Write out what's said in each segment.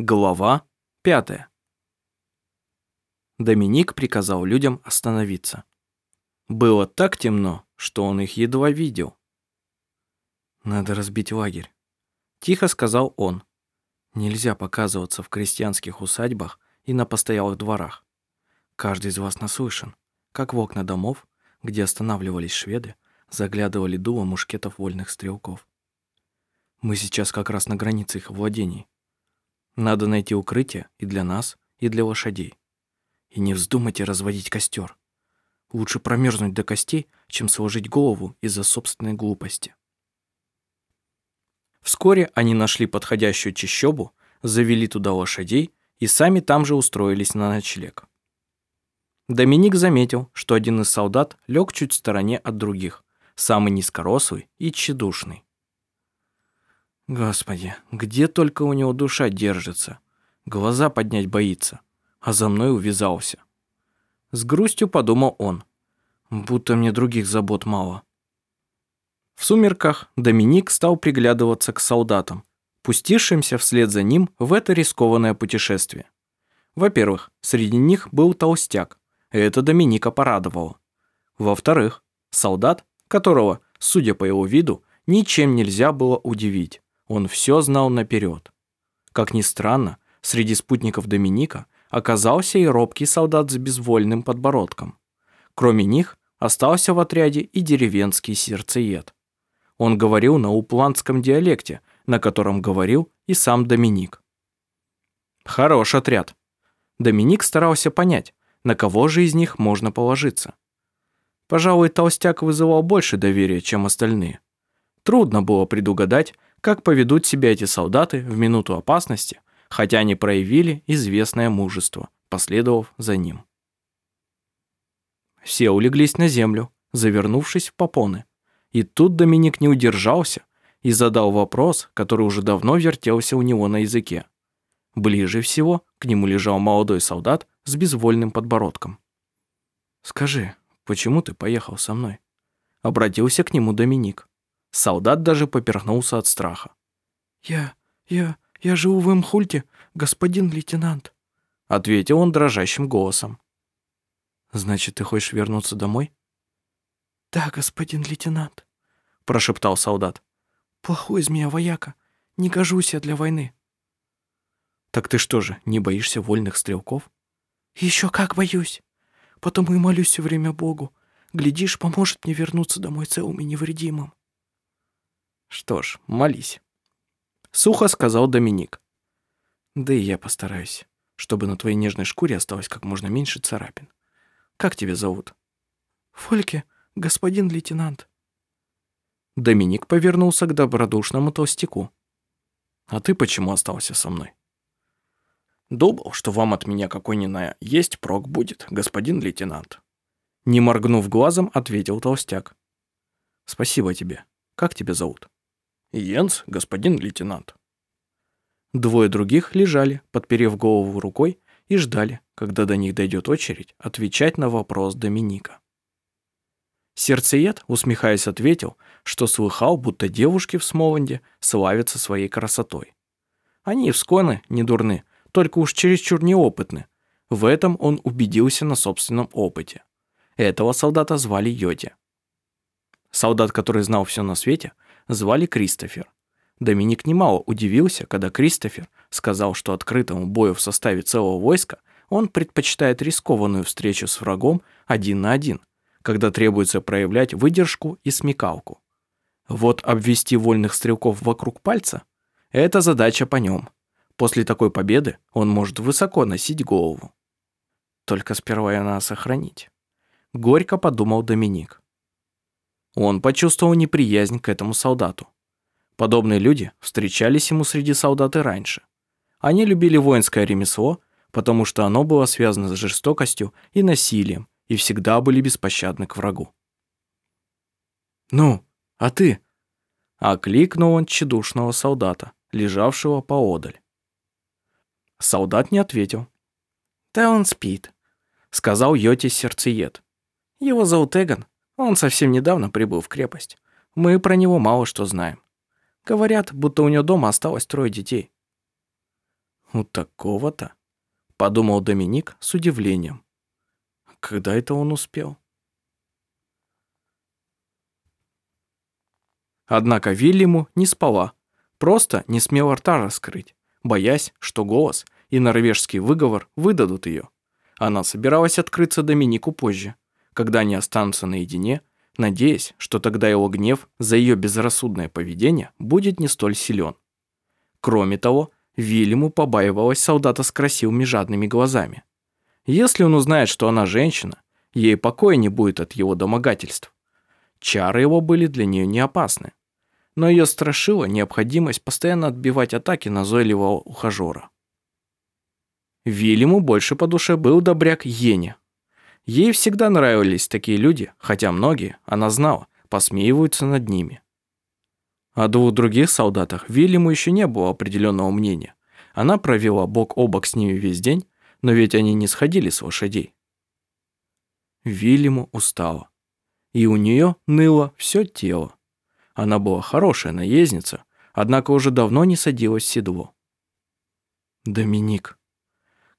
Глава пятая. Доминик приказал людям остановиться. Было так темно, что он их едва видел. «Надо разбить лагерь», — тихо сказал он. «Нельзя показываться в крестьянских усадьбах и на постоялых дворах. Каждый из вас наслышан, как в окна домов, где останавливались шведы, заглядывали дуло мушкетов вольных стрелков. Мы сейчас как раз на границе их владений. Надо найти укрытие и для нас, и для лошадей. И не вздумайте разводить костер. Лучше промерзнуть до костей, чем сложить голову из-за собственной глупости. Вскоре они нашли подходящую чащобу, завели туда лошадей и сами там же устроились на ночлег. Доминик заметил, что один из солдат лег чуть в стороне от других, самый низкорослый и тщедушный. Господи, где только у него душа держится. Глаза поднять боится, а за мной увязался. С грустью подумал он, будто мне других забот мало. В сумерках Доминик стал приглядываться к солдатам, пустившимся вслед за ним в это рискованное путешествие. Во-первых, среди них был толстяк, и это Доминика порадовало. Во-вторых, солдат, которого, судя по его виду, ничем нельзя было удивить. Он все знал наперед. Как ни странно, среди спутников Доминика оказался и робкий солдат с безвольным подбородком. Кроме них остался в отряде и деревенский сердцеед. Он говорил на упландском диалекте, на котором говорил и сам Доминик. Хорош отряд. Доминик старался понять, на кого же из них можно положиться. Пожалуй, толстяк вызывал больше доверия, чем остальные. Трудно было предугадать, как поведут себя эти солдаты в минуту опасности, хотя они проявили известное мужество, последовав за ним. Все улеглись на землю, завернувшись в попоны. И тут Доминик не удержался и задал вопрос, который уже давно вертелся у него на языке. Ближе всего к нему лежал молодой солдат с безвольным подбородком. «Скажи, почему ты поехал со мной?» Обратился к нему Доминик. Солдат даже поперхнулся от страха. «Я... я... я живу в Эмхульте, господин лейтенант», ответил он дрожащим голосом. «Значит, ты хочешь вернуться домой?» «Да, господин лейтенант», прошептал солдат. «Плохой из меня вояка, не гожусь я для войны». «Так ты что же, не боишься вольных стрелков?» «Еще как боюсь. Потому и молюсь все время Богу. Глядишь, поможет мне вернуться домой целым и невредимым». Что ж, молись. Сухо сказал Доминик. Да и я постараюсь, чтобы на твоей нежной шкуре осталось как можно меньше царапин. Как тебя зовут? Фольке, господин лейтенант. Доминик повернулся к добродушному толстяку. А ты почему остался со мной? Думал, что вам от меня какой-нибудь есть прок будет, господин лейтенант. Не моргнув глазом, ответил толстяк. Спасибо тебе. Как тебя зовут? «Йенс, господин лейтенант». Двое других лежали, подперев голову рукой, и ждали, когда до них дойдет очередь отвечать на вопрос Доминика. Сердцеед, усмехаясь, ответил, что слыхал, будто девушки в Смоланде славятся своей красотой. Они и всконы не дурны, только уж чересчур неопытны. В этом он убедился на собственном опыте. Этого солдата звали Йоти. Солдат, который знал все на свете, звали Кристофер. Доминик немало удивился, когда Кристофер сказал, что открытому бою в составе целого войска он предпочитает рискованную встречу с врагом один на один, когда требуется проявлять выдержку и смекалку. Вот обвести вольных стрелков вокруг пальца – это задача по нем. После такой победы он может высоко носить голову. Только сперва ее надо сохранить. Горько подумал Доминик. Он почувствовал неприязнь к этому солдату. Подобные люди встречались ему среди солдат и раньше. Они любили воинское ремесло, потому что оно было связано с жестокостью и насилием, и всегда были беспощадны к врагу. «Ну, а ты?» – окликнул он тщедушного солдата, лежавшего поодаль. Солдат не ответил. «Да он спит», – сказал Йоти сердцеед. «Его зовут Эгон, он совсем недавно прибыл в крепость. Мы про него мало что знаем. Говорят, будто у него дома осталось трое детей. «У такого-то?» — подумал Доминик с удивлением. «Когда это он успел?» Однако Вильяму не спала, просто не смела рта раскрыть, боясь, что голос и норвежский выговор выдадут ее. Она собиралась открыться Доминику позже, когда они останутся наедине, надеясь, что тогда его гнев за ее безрассудное поведение будет не столь силен. Кроме того, Вильяму побаивалась солдата с красивыми жадными глазами. Если он узнает, что она женщина, ей покоя не будет от его домогательств. Чары его были для нее не опасны но ее страшила необходимость постоянно отбивать атаки назойливого ухажера. Вильяму больше по душе был добряк Йене. Ей всегда нравились такие люди, хотя многие, она знала, посмеиваются над ними. О двух других солдатах Вильяму еще не было определенного мнения. Она провела бок о бок с ними весь день, но ведь они не сходили с лошадей. Вильяму устала. И у нее ныло все тело. Она была хорошая наездница, однако уже давно не садилась в седло. Доминик.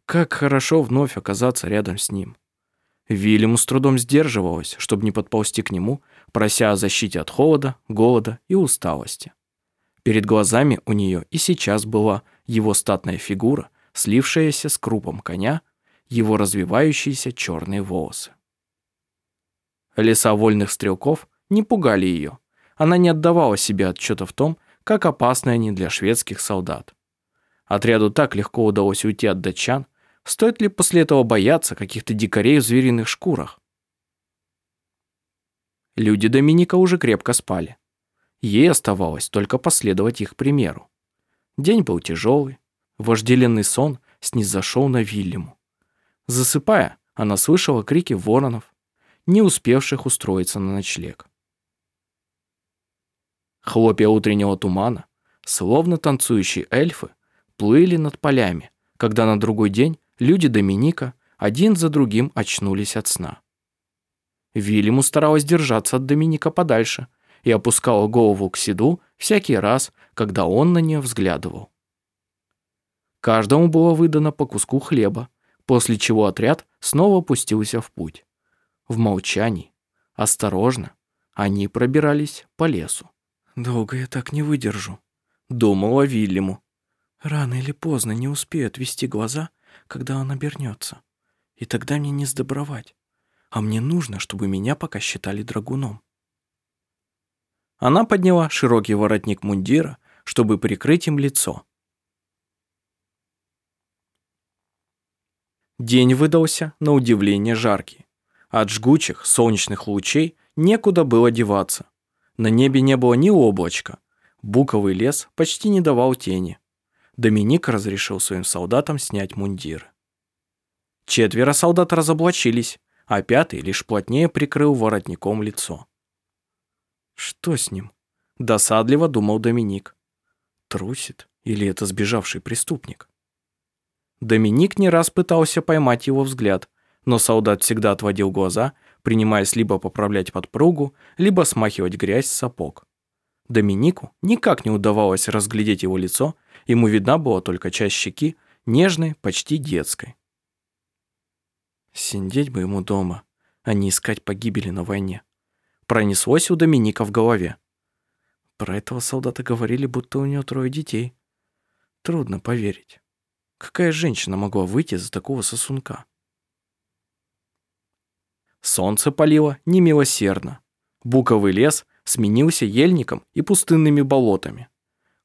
Как хорошо вновь оказаться рядом с ним. Вильяму с трудом сдерживалась, чтобы не подползти к нему, прося о защите от холода, голода и усталости. Перед глазами у нее и сейчас была его статная фигура, слившаяся с крупом коня, его развивающиеся черные волосы. Леса вольных стрелков не пугали ее, она не отдавала себе отчета в том, как опасны они для шведских солдат. Отряду так легко удалось уйти от датчан, стоит ли после этого бояться каких-то дикарей в звериных шкурах? Люди Доминика уже крепко спали. Ей оставалось только последовать их примеру. День был тяжелый, вожделенный сон снизошел на Вильяму. Засыпая, она слышала крики воронов, не успевших устроиться на ночлег. Хлопья утреннего тумана, словно танцующие эльфы, плыли над полями, когда на другой день люди Доминика один за другим очнулись от сна. Вильяму старалась держаться от Доминика подальше и опускала голову к седу всякий раз, когда он на нее взглядывал. Каждому было выдано по куску хлеба, после чего отряд снова пустился в путь. В молчании, осторожно, они пробирались по лесу. «Долго я так не выдержу», — думала Вильяму. «Рано или поздно не успею отвести глаза, когда он обернется. И тогда мне не сдобровать. А мне нужно, чтобы меня пока считали драгуном». Она подняла широкий воротник мундира, чтобы прикрыть им лицо. День выдался, на удивление, жаркий. От жгучих солнечных лучей некуда было деваться. На небе не было ни облачка. Буковый лес почти не давал тени. Доминик разрешил своим солдатам снять мундиры. Четверо солдат разоблачились, а пятый лишь плотнее прикрыл воротником лицо. «Что с ним?» – досадливо думал Доминик. «Трусит? Или это сбежавший преступник?» Доминик не раз пытался поймать его взгляд, но солдат всегда отводил глаза принимаясь либо поправлять подпругу, либо смахивать грязь с сапог. Доминику никак не удавалось разглядеть его лицо, ему видна была только часть щеки, нежной, почти детской. Сидеть бы ему дома, а не искать погибели на войне. Пронеслось у Доминика в голове. Про этого солдата говорили, будто у него трое детей. Трудно поверить. Какая женщина могла выйти за такого сосунка? Солнце палило немилосердно. Буковый лес сменился ельником и пустынными болотами.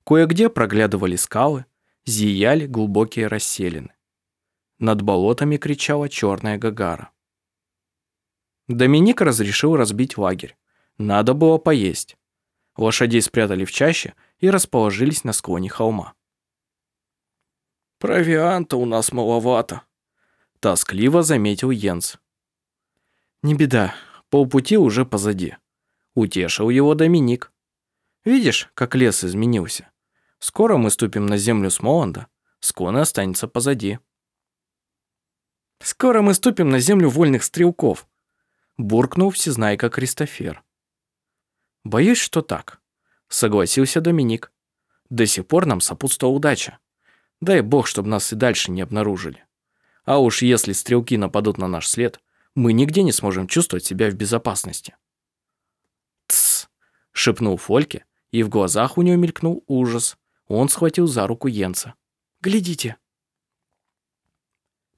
Кое-где проглядывали скалы, зияли глубокие расселины. Над болотами кричала черная гагара. Доминик разрешил разбить лагерь. Надо было поесть. Лошадей спрятали в чаще и расположились на склоне холма. «Провианта у нас маловато», — тоскливо заметил Йенс. «Не беда, полпути уже позади», — утешил его Доминик. «Видишь, как лес изменился? Скоро мы ступим на землю Смоланда, склон останется позади». «Скоро мы ступим на землю вольных стрелков», — буркнул всезнайка Кристофер. «Боюсь, что так», — согласился Доминик. «До сих пор нам сопутствовала удача. Дай бог, чтобы нас и дальше не обнаружили. А уж если стрелки нападут на наш след, мы нигде не сможем чувствовать себя в безопасности. «Тсс!» – шепнул Фольке, и в глазах у него мелькнул ужас. Он схватил за руку Йенса. «Глядите!»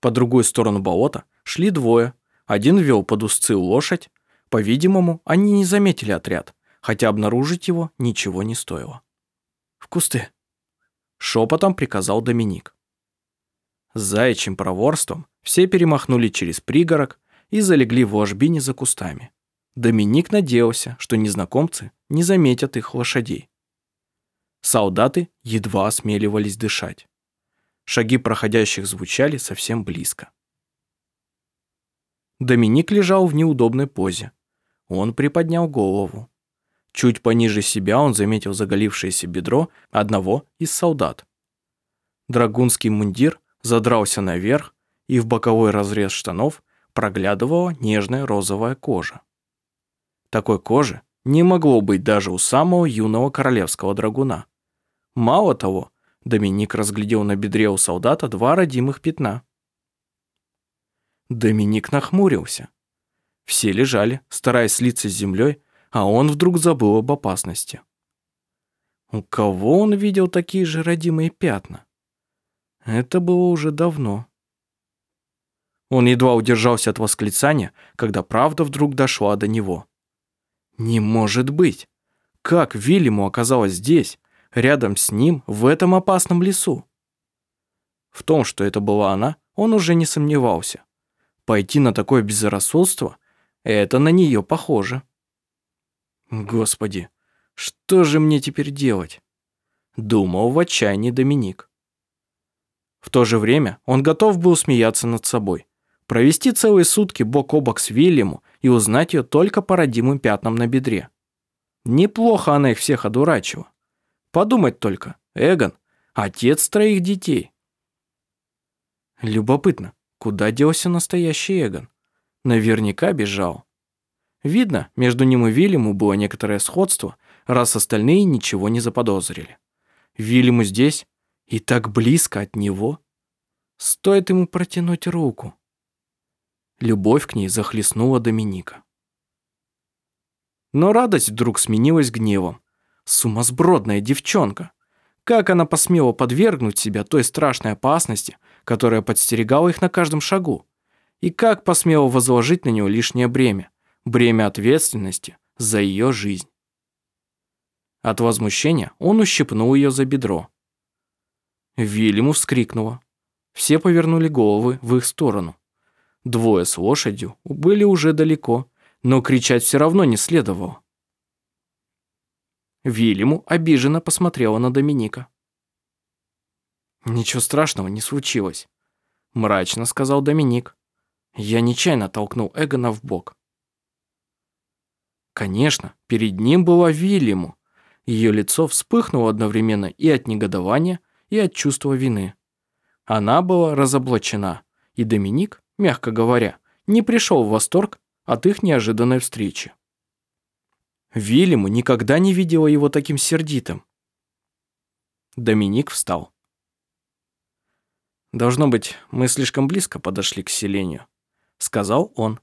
По другую сторону болота шли двое. Один вел под узцы лошадь. По-видимому, они не заметили отряд, хотя обнаружить его ничего не стоило. «В кусты!» – шепотом приказал Доминик. С заячьим проворством все перемахнули через пригорок и залегли в ложбине за кустами. Доминик надеялся, что незнакомцы не заметят их лошадей. Солдаты едва осмеливались дышать. Шаги проходящих звучали совсем близко. Доминик лежал в неудобной позе. Он приподнял голову. Чуть пониже себя он заметил заголившееся бедро одного из солдат. Драгунский мундир задрался наверх, и в боковой разрез штанов проглядывала нежная розовая кожа. Такой кожи не могло быть даже у самого юного королевского драгуна. Мало того, Доминик разглядел на бедре у солдата два родимых пятна. Доминик нахмурился. Все лежали, стараясь слиться с землей, а он вдруг забыл об опасности. У кого он видел такие же родимые пятна? Это было уже давно. Он едва удержался от восклицания, когда правда вдруг дошла до него. Не может быть! Как Вильяму оказалось здесь, рядом с ним, в этом опасном лесу? В том, что это была она, он уже не сомневался. Пойти на такое безрассудство – это на нее похоже. Господи, что же мне теперь делать? Думал в отчаянии Доминик. В то же время он готов был смеяться над собой. Провести целые сутки бок о бок с Вильяму и узнать ее только по родимым пятнам на бедре. Неплохо она их всех одурачила. Подумать только, Эгон – отец троих детей. Любопытно, куда делся настоящий Эгон? Наверняка бежал. Видно, между ним и Вильяму было некоторое сходство, раз остальные ничего не заподозрили. Вильяму здесь и так близко от него. Стоит ему протянуть руку. Любовь к ней захлестнула Доминика. Но радость вдруг сменилась гневом. Сумасбродная девчонка. Как она посмела подвергнуть себя той страшной опасности, которая подстерегала их на каждом шагу? И как посмела возложить на нее лишнее бремя, бремя ответственности за ее жизнь? От возмущения он ущипнул ее за бедро. Вильяму вскрикнула. Все повернули головы в их сторону. Двое с лошадью были уже далеко, но кричать все равно не следовало. Вильяму обиженно посмотрела на Доминика. «Ничего страшного не случилось», – мрачно сказал Доминик. Я нечаянно толкнул Эгона в бок. Конечно, перед ним была Вильяму. Ее лицо вспыхнуло одновременно и от негодования, и от чувства вины. Она была разоблачена, и Доминик мягко говоря, не пришел в восторг от их неожиданной встречи. Вильяму никогда не видела его таким сердитым. Доминик встал. «Должно быть, мы слишком близко подошли к селению», — сказал он.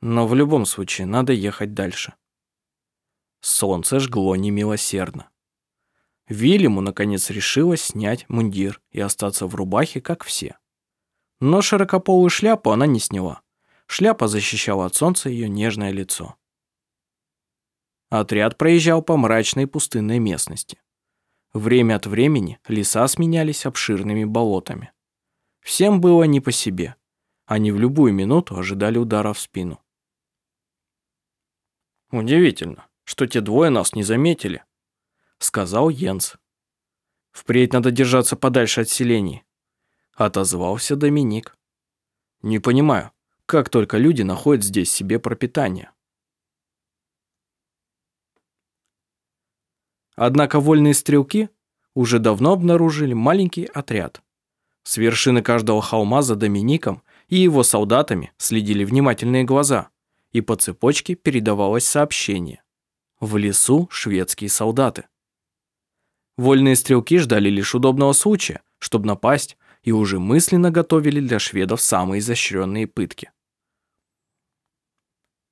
«Но в любом случае надо ехать дальше». Солнце жгло немилосердно. Вильяму, наконец, решилось снять мундир и остаться в рубахе, как все. Но широкополую шляпу она не сняла. Шляпа защищала от солнца ее нежное лицо. Отряд проезжал по мрачной пустынной местности. Время от времени леса сменялись обширными болотами. Всем было не по себе. Они в любую минуту ожидали удара в спину. «Удивительно, что те двое нас не заметили», — сказал Йенс. «Впредь надо держаться подальше от селений отозвался Доминик. Не понимаю, как только люди находят здесь себе пропитание. Однако вольные стрелки уже давно обнаружили маленький отряд. С вершины каждого холма за Домиником и его солдатами следили внимательные глаза, и по цепочке передавалось сообщение. В лесу шведские солдаты. Вольные стрелки ждали лишь удобного случая, чтобы напасть, и уже мысленно готовили для шведов самые изощренные пытки.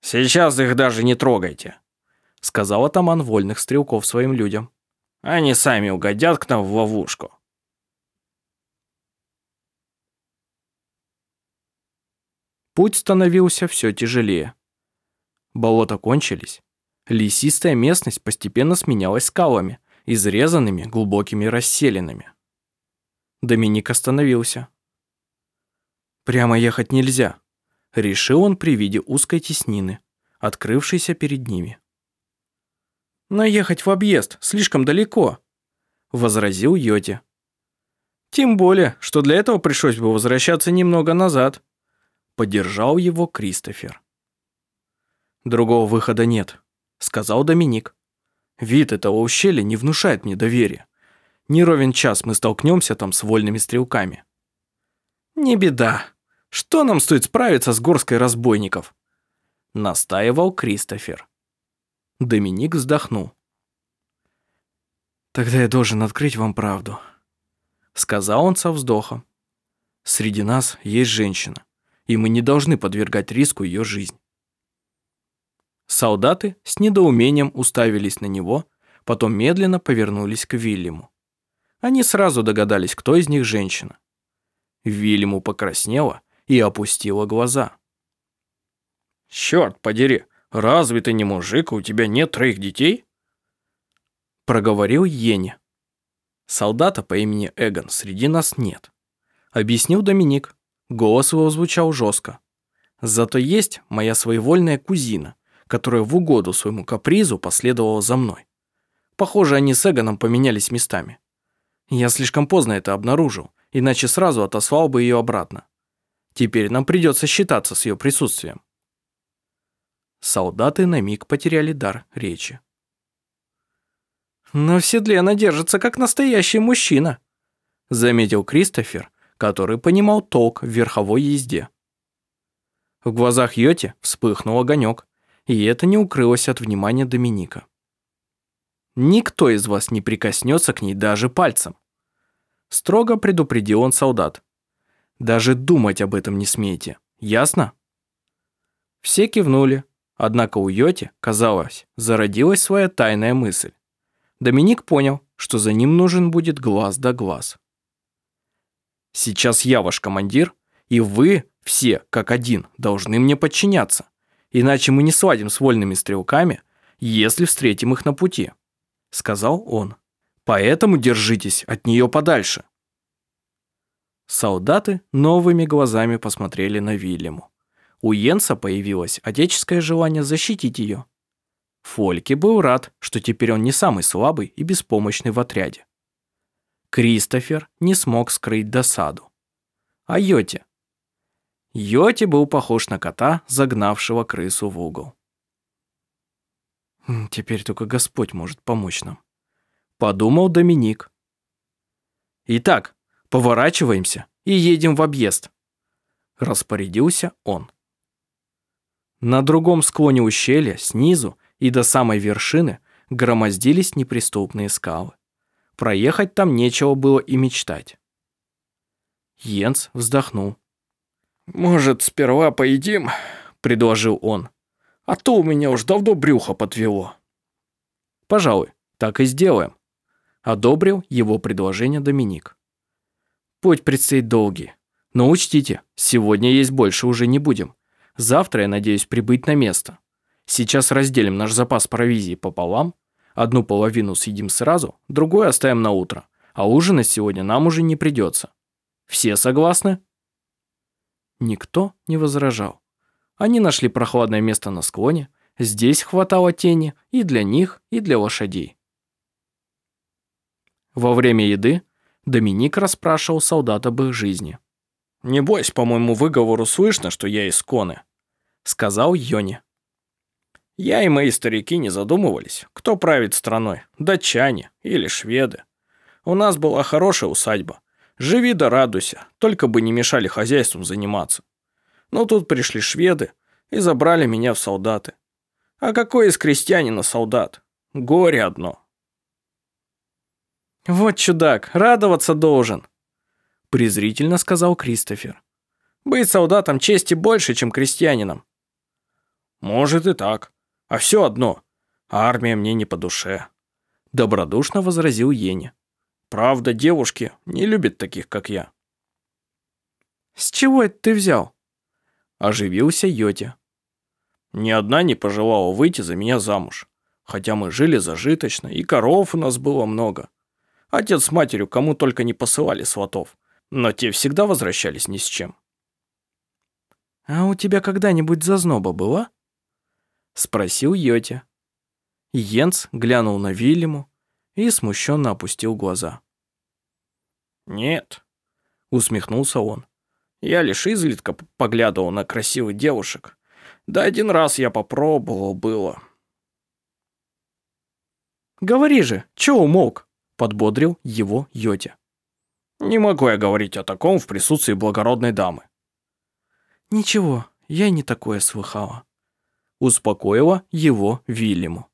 «Сейчас их даже не трогайте», — сказал атаман вольных стрелков своим людям. «Они сами угодят к нам в ловушку». Путь становился все тяжелее. Болота кончились. Лесистая местность постепенно сменялась скалами, изрезанными глубокими расселинами. Доминик остановился. «Прямо ехать нельзя», — решил он при виде узкой теснины, открывшейся перед ними. «Но ехать в объезд слишком далеко», — возразил Йоти. «Тем более, что для этого пришлось бы возвращаться немного назад», — поддержал его Кристофер. «Другого выхода нет», — сказал Доминик. «Вид этого ущелья не внушает мне доверия. Не ровен час мы столкнемся там с вольными стрелками». «Не беда. Что нам стоит справиться с горской разбойников?» — настаивал Кристофер. Доминик вздохнул. «Тогда я должен открыть вам правду», — сказал он со вздохом. «Среди нас есть женщина, и мы не должны подвергать риску ее жизнь». Солдаты с недоумением уставились на него, потом медленно повернулись к Вильяму. Они сразу догадались, кто из них женщина. Вильяму покраснела и опустила глаза. «Черт подери, разве ты не мужик, у тебя нет троих детей?» Проговорил Йенни. Солдата по имени Эгон среди нас нет. Объяснил Доминик. Голос его звучал жестко. Зато есть моя своевольная кузина, которая в угоду своему капризу последовала за мной. Похоже, они с Эгоном поменялись местами. Я слишком поздно это обнаружил, иначе сразу отослал бы ее обратно. Теперь нам придется считаться с ее присутствием. Солдаты на миг потеряли дар речи. «Но в седле она держится, как настоящий мужчина», заметил Кристофер, который понимал толк в верховой езде. В глазах Йоти вспыхнул огонек, и это не укрылось от внимания Доминика. «Никто из вас не прикоснется к ней даже пальцем», строго предупредил он солдат. «Даже думать об этом не смейте, ясно?» Все кивнули, однако у Йоти, казалось, зародилась своя тайная мысль. Доминик понял, что за ним нужен будет глаз да глаз. «Сейчас я ваш командир, и вы все, как один, должны мне подчиняться иначе мы не сладим с вольными стрелками, если встретим их на пути», — сказал он. «Поэтому держитесь от нее подальше». Солдаты новыми глазами посмотрели на Вильяму. У Йенса появилось отеческое желание защитить ее. Фольке был рад, что теперь он не самый слабый и беспомощный в отряде. Кристофер не смог скрыть досаду. А Йоте Йоти был похож на кота, загнавшего крысу в угол. «Теперь только Господь может помочь нам», — подумал Доминик. «Итак, поворачиваемся и едем в объезд», — распорядился он. На другом склоне ущелья, снизу и до самой вершины, громоздились неприступные скалы. Проехать там нечего было и мечтать. Йенс вздохнул. «Может, сперва поедим?» – предложил он. «А то у меня уж давно брюхо подвело». «Пожалуй, так и сделаем», – одобрил его предложение Доминик. «Путь предстоит долгий, но учтите, сегодня есть больше уже не будем. Завтра я надеюсь прибыть на место. Сейчас разделим наш запас провизии пополам, одну половину съедим сразу, другую оставим на утро, а ужинать сегодня нам уже не придется. Все согласны?» Никто не возражал. Они нашли прохладное место на склоне, здесь хватало тени и для них, и для лошадей. Во время еды Доминик расспрашивал солдат об их жизни. «Не бойся, по моему выговору слышно, что я из Коны», — сказал Йони. «Я и мои старики не задумывались, кто правит страной, датчане или шведы. У нас была хорошая усадьба, Живи да радуйся, только бы не мешали хозяйством заниматься. Но тут пришли шведы и забрали меня в солдаты. А какой из крестьянина солдат? Горе одно. Вот чудак, радоваться должен, презрительно сказал Кристофер. Быть солдатом чести больше, чем крестьянином. Может и так. А все одно. Армия мне не по душе. Добродушно возразил Йенни. Правда, девушки не любят таких, как я. С чего это ты взял? Оживился Йоти. Ни одна не пожелала выйти за меня замуж. Хотя мы жили зажиточно, и коров у нас было много. Отец с матерью кому только не посылали сватов, но те всегда возвращались ни с чем. «А у тебя когда-нибудь зазноба была?» Спросил Йоти. Йенс глянул на Вильяму и смущенно опустил глаза. «Нет», — усмехнулся он. «Я лишь изредка поглядывал на красивых девушек. Да один раз я попробовал было». «Говори же, чё умолк?» — подбодрил его Йоти. «Не могу я говорить о таком в присутствии благородной дамы». «Ничего, я не такое слыхала», — успокоила его Вильяму.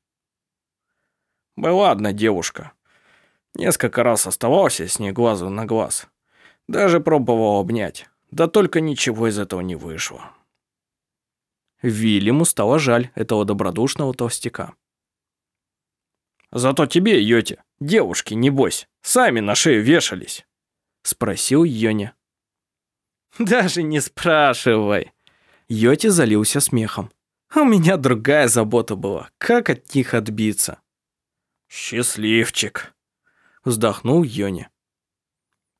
Была одна девушка. Несколько раз оставался с ней глазу на глаз. Даже пробовал обнять. Да только ничего из этого не вышло. Вильяму стало жаль этого добродушного толстяка. «Зато тебе, Йоти, девушки, небось, сами на шею вешались?» Спросил Йоня. «Даже не спрашивай!» Йоти залился смехом. «У меня другая забота была, как от них отбиться?» «Счастливчик!» Вздохнул Йони.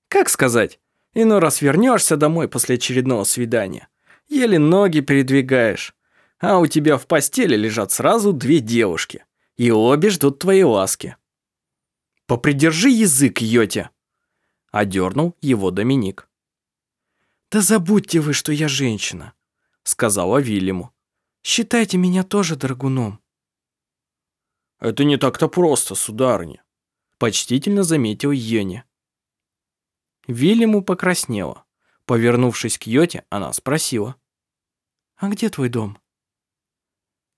«Как сказать? Иной раз вернешься домой после очередного свидания. Еле ноги передвигаешь. А у тебя в постели лежат сразу две девушки. И обе ждут твоей ласки». «Попридержи язык, Йоти!» Одернул его Доминик. «Да забудьте вы, что я женщина», — сказала Вильяму. «Считайте меня тоже драгуном». «Это не так-то просто, сударыня», — почтительно заметил Йони. Вильяму покраснела. Повернувшись к Йоте, она спросила. «А где твой дом?»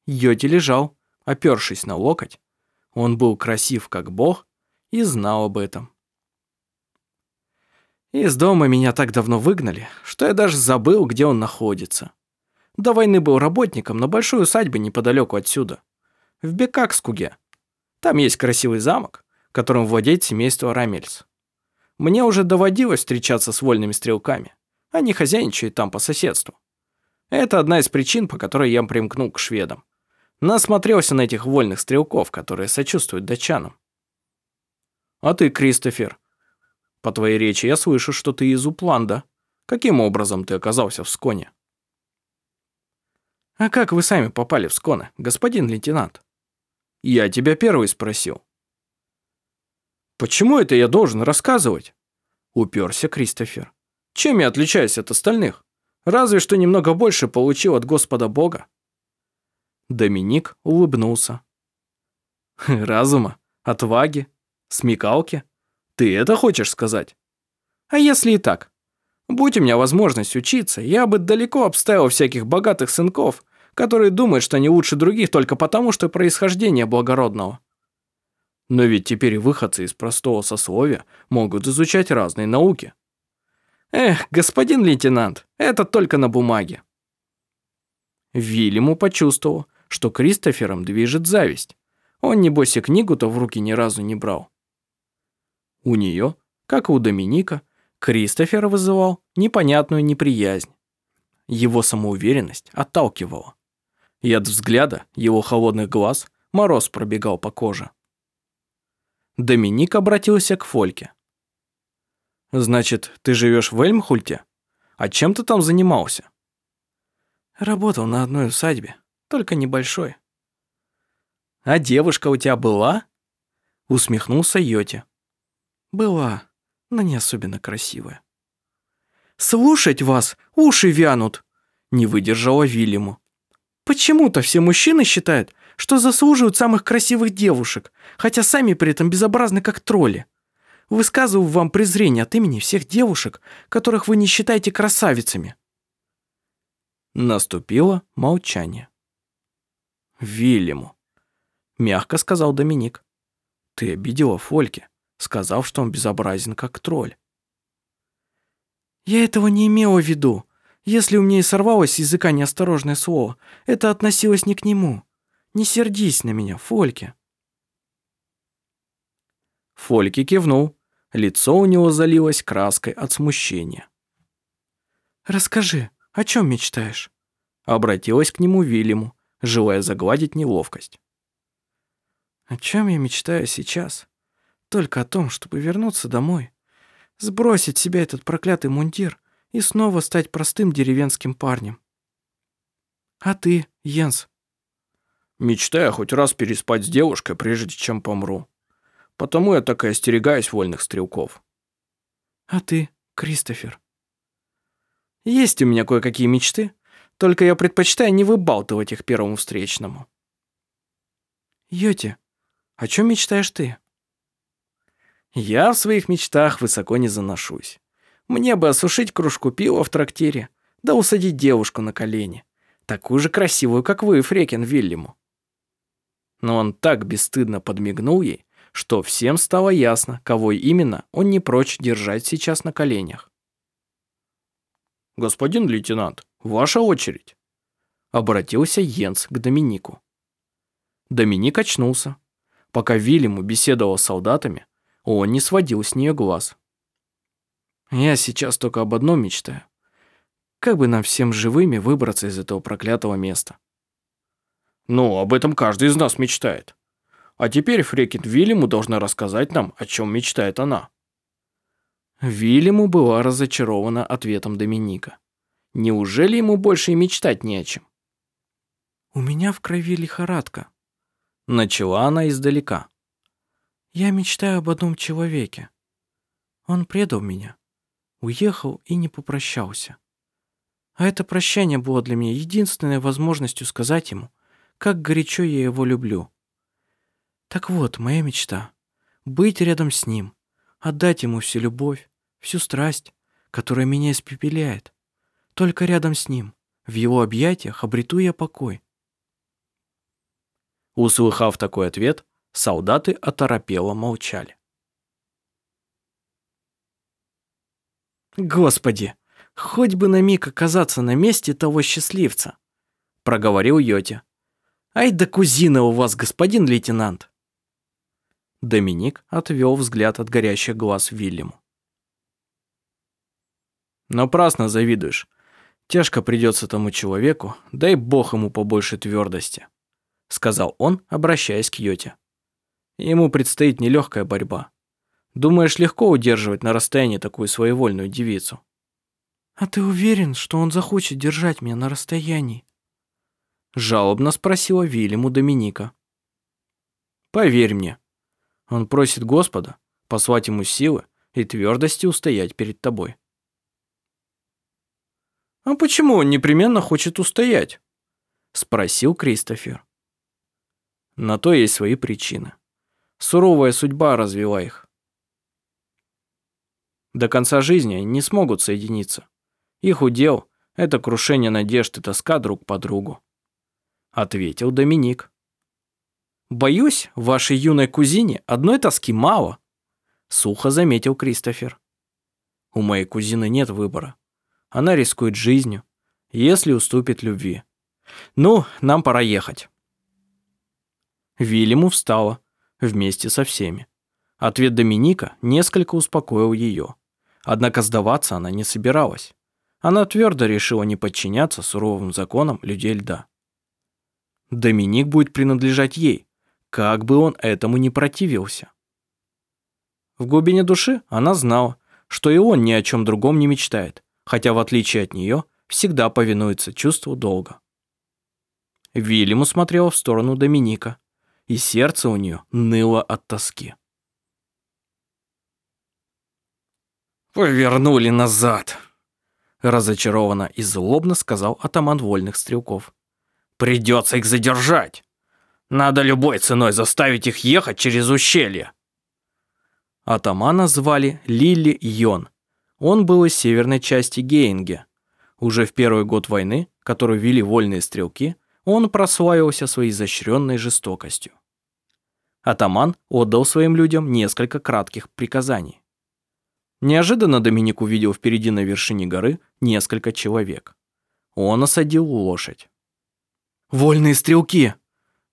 Йоти лежал, опершись на локоть. Он был красив, как бог, и знал об этом. Из дома меня так давно выгнали, что я даже забыл, где он находится. До войны был работником на большой усадьбе неподалеку отсюда в Бекакскуге. Там есть красивый замок, которым владеет семейство Рамельс. Мне уже доводилось встречаться с вольными стрелками. Они хозяйничают там по соседству. Это одна из причин, по которой я примкнул к шведам. Насмотрелся на этих вольных стрелков, которые сочувствуют датчанам. А ты, Кристофер, по твоей речи я слышу, что ты из Упланда. Каким образом ты оказался в Сконе? А как вы сами попали в Сконы, господин лейтенант? Я тебя первый спросил. Почему это я должен рассказывать? Уперся Кристофер. Чем я отличаюсь от остальных? Разве что немного больше получил от Господа Бога. Доминик улыбнулся. Разума, отваги, смекалки. Ты это хочешь сказать? А если и так? Будь у меня возможность учиться, я бы далеко обставил всяких богатых сынков которые думают, что они лучше других только потому, что происхождение благородного. Но ведь теперь выходцы из простого сословия могут изучать разные науки. Эх, господин лейтенант, это только на бумаге. Вильяму почувствовал, что Кристофером движет зависть. Он, небось, и книгу-то в руки ни разу не брал. У нее, как и у Доминика, Кристофер вызывал непонятную неприязнь. Его самоуверенность отталкивала и от взгляда его холодных глаз мороз пробегал по коже. Доминик обратился к Фольке. «Значит, ты живешь в Эльмхульте? А чем ты там занимался?» «Работал на одной усадьбе, только небольшой». «А девушка у тебя была?» Усмехнулся Йоти. «Была, но не особенно красивая». «Слушать вас, уши вянут!» Не выдержала Вильяму. Почему-то все мужчины считают, что заслуживают самых красивых девушек, хотя сами при этом безобразны как тролли. Высказываю вам презрение от имени всех девушек, которых вы не считаете красавицами. Наступило молчание. Вильяму, мягко сказал Доминик. Ты обидела Фольке, сказав, что он безобразен как тролль. «Я этого не имела в виду. Если у меня и сорвалось с языка неосторожное слово, это относилось не к нему. Не сердись на меня, Фольке». Фольке кивнул. Лицо у него залилось краской от смущения. «Расскажи, о чем мечтаешь?» Обратилась к нему Вильяму, желая загладить неловкость. «О чем я мечтаю сейчас? Только о том, чтобы вернуться домой, сбросить себя этот проклятый мундир и снова стать простым деревенским парнем. А ты, Йенс?» «Мечтаю хоть раз переспать с девушкой, прежде чем помру. Потому я так и остерегаюсь вольных стрелков». «А ты, Кристофер?» «Есть у меня кое-какие мечты, только я предпочитаю не выбалтывать их первому встречному». «Йоти, о чем мечтаешь ты?» «Я в своих мечтах высоко не заношусь. Мне бы осушить кружку пива в трактире, да усадить девушку на колени, такую же красивую, как вы, Фрекин Вильяму». Но он так бесстыдно подмигнул ей, что всем стало ясно, кого именно он не прочь держать сейчас на коленях. «Господин лейтенант, ваша очередь», — обратился Йенс к Доминику. Доминик очнулся. Пока Вильяму беседовал с солдатами, он не сводил с нее глаз. «Я сейчас только об одном мечтаю. Как бы нам всем живыми выбраться из этого проклятого места?» «Ну, об этом каждый из нас мечтает. А теперь Фрекин Вильяму должна рассказать нам, о чем мечтает она». Вильяму была разочарована ответом Доминика. Неужели ему больше и мечтать не о чем? «У меня в крови лихорадка», — начала она издалека. «Я мечтаю об одном человеке. Он предал меня, уехал и не попрощался. А это прощание было для меня единственной возможностью сказать ему, как горячо я его люблю. Так вот, моя мечта — быть рядом с ним, отдать ему всю любовь, всю страсть, которая меня испепеляет. Только рядом с ним, в его объятиях, обрету я покой. Услыхав такой ответ, солдаты оторопело молчали. «Господи, хоть бы на миг оказаться на месте того счастливца», проговорил Йоти. «Ай да кузина у вас, господин лейтенант!» Доминик отвел взгляд от горящих глаз Вильяму. «Напрасно завидуешь. Тяжко придется тому человеку, дай бог ему побольше твердости», сказал он, обращаясь к Йоте. «Ему предстоит нелегкая борьба. Думаешь, легко удерживать на расстоянии такую своевольную девицу?» «А ты уверен, что он захочет держать меня на расстоянии?» Жалобно спросила Вильяму Доминика. «Поверь мне, он просит Господа послать ему силы и твердости устоять перед тобой. «А почему он непременно хочет устоять?» – спросил Кристофер. На то есть свои причины. Суровая судьба развела их. До конца жизни они не смогут соединиться. Их удел – это крушение надежд и тоска друг по другу. Ответил Доминик. «Боюсь, вашей юной кузине одной тоски мало», — сухо заметил Кристофер. «У моей кузины нет выбора. Она рискует жизнью, если уступит любви. Ну, нам пора ехать». Вильяму встала вместе со всеми. Ответ Доминика несколько успокоил ее. Однако сдаваться она не собиралась. Она твердо решила не подчиняться суровым законам людей льда. Доминик будет принадлежать ей, как бы он этому не противился. В глубине души она знала, что и он ни о чем другом не мечтает, хотя в отличие от нее всегда повинуется чувству долга. Вильяму смотрела в сторону Доминика, и сердце у нее ныло от тоски. «Повернули назад!» Разочарованно и злобно сказал атаман вольных стрелков. «Придется их задержать!» Надо любой ценой заставить их ехать через ущелье. Атамана звали Лили Йон. Он был из северной части Гейнге. Уже в первый год войны, которую вели вольные стрелки, он прославился своей изощренной жестокостью. Атаман отдал своим людям несколько кратких приказаний. Неожиданно Доминик увидел впереди на вершине горы несколько человек. Он осадил лошадь. «Вольные стрелки!»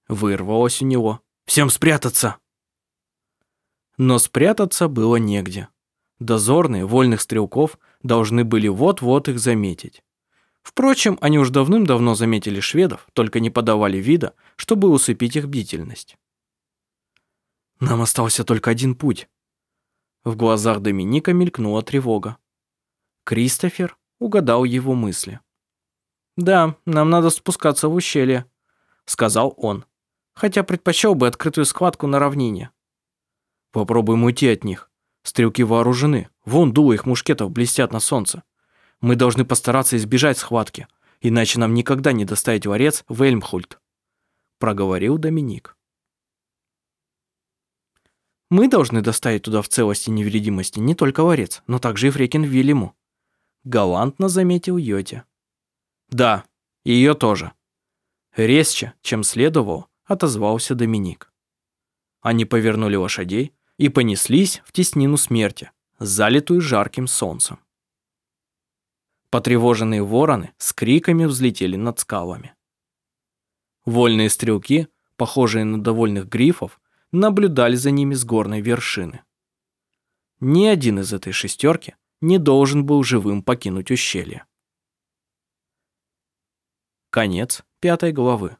Вырвалось у него. «Всем спрятаться!» Но спрятаться было негде. Дозорные вольных стрелков должны были вот-вот их заметить. Впрочем, они уж давным-давно заметили шведов, только не подавали вида, чтобы усыпить их бдительность. «Нам остался только один путь». В глазах Доминика мелькнула тревога. Кристофер угадал его мысли. «Да, нам надо спускаться в ущелье», — сказал он, хотя предпочел бы открытую схватку на равнине. «Попробуем уйти от них. Стрелки вооружены, вон дуло их мушкетов блестят на солнце. Мы должны постараться избежать схватки, иначе нам никогда не доставить варец в Эльмхульт», — проговорил Доминик. «Мы должны доставить туда в целости и невредимости не только варец, но также и Фрекин Вильяму», — галантно заметил Йоти. Да, ее тоже. Резче, чем следовало, отозвался Доминик. Они повернули лошадей и понеслись в теснину смерти, залитую жарким солнцем. Потревоженные вороны с криками взлетели над скалами. Вольные стрелки, похожие на довольных грифов, наблюдали за ними с горной вершины. Ни один из этой шестерки не должен был живым покинуть ущелье. Конец пятой главы.